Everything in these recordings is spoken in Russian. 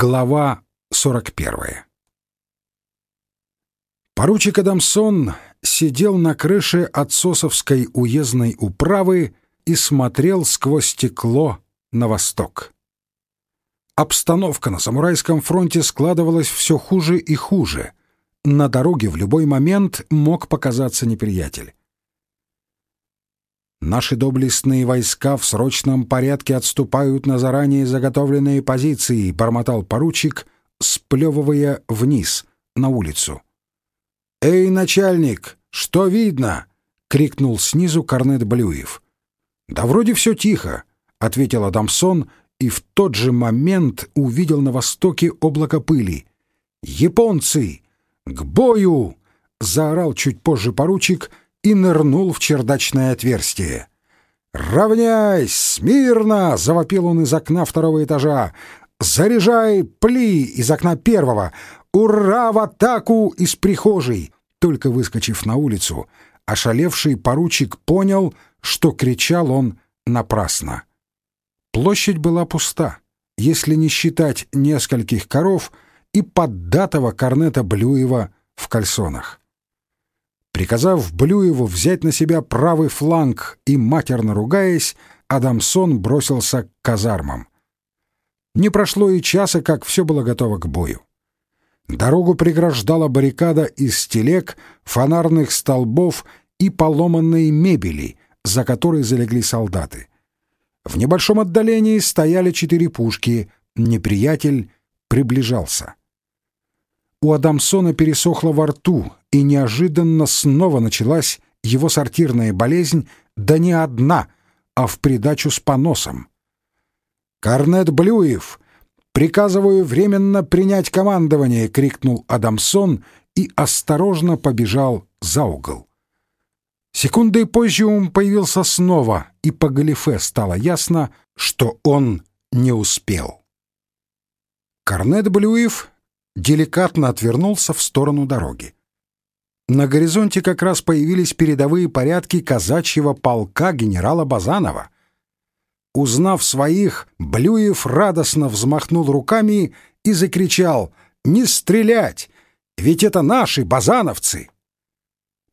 Глава 41 Поручик Адамсон сидел на крыше отсосовской уездной управы и смотрел сквозь стекло на восток. Обстановка на Самурайском фронте складывалась все хуже и хуже. На дороге в любой момент мог показаться неприятель. Наши доблестные войска в срочном порядке отступают на заранее заготовленные позиции, бормотал поручик, сплевывая вниз, на улицу. «Эй, начальник, что видно?» — крикнул снизу корнет Блюев. «Да вроде все тихо», — ответил Адамсон и в тот же момент увидел на востоке облако пыли. «Японцы! К бою!» — заорал чуть позже поручик — и нырнул в чердачное отверстие. «Равняйсь! Смирно!» — завопил он из окна второго этажа. «Заряжай пли из окна первого! Ура в атаку из прихожей!» Только выскочив на улицу, ошалевший поручик понял, что кричал он напрасно. Площадь была пуста, если не считать нескольких коров и поддатого корнета Блюева в кальсонах. Приказав Блюеву взять на себя правый фланг и матерно ругаясь, Адамсон бросился к казармам. Не прошло и часа, как все было готово к бою. Дорогу преграждала баррикада из телег, фонарных столбов и поломанной мебели, за которой залегли солдаты. В небольшом отдалении стояли четыре пушки, неприятель приближался. У Адамсона пересохло во рту, и неожиданно снова началась его сортирная болезнь, да не одна, а в придачу с поносом. «Корнет Блюев! Приказываю временно принять командование!» — крикнул Адамсон и осторожно побежал за угол. Секундой позже он появился снова, и по галифе стало ясно, что он не успел. Корнет Блюев деликатно отвернулся в сторону дороги. На горизонте как раз появились передовые порядки казачьего полка генерала Базанова. Узнав своих, Блюев радостно взмахнул руками и закричал «Не стрелять! Ведь это наши базановцы!»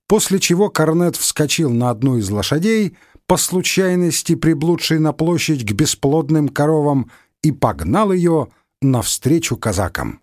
После чего Корнет вскочил на одну из лошадей, по случайности приблудшей на площадь к бесплодным коровам, и погнал ее навстречу казакам.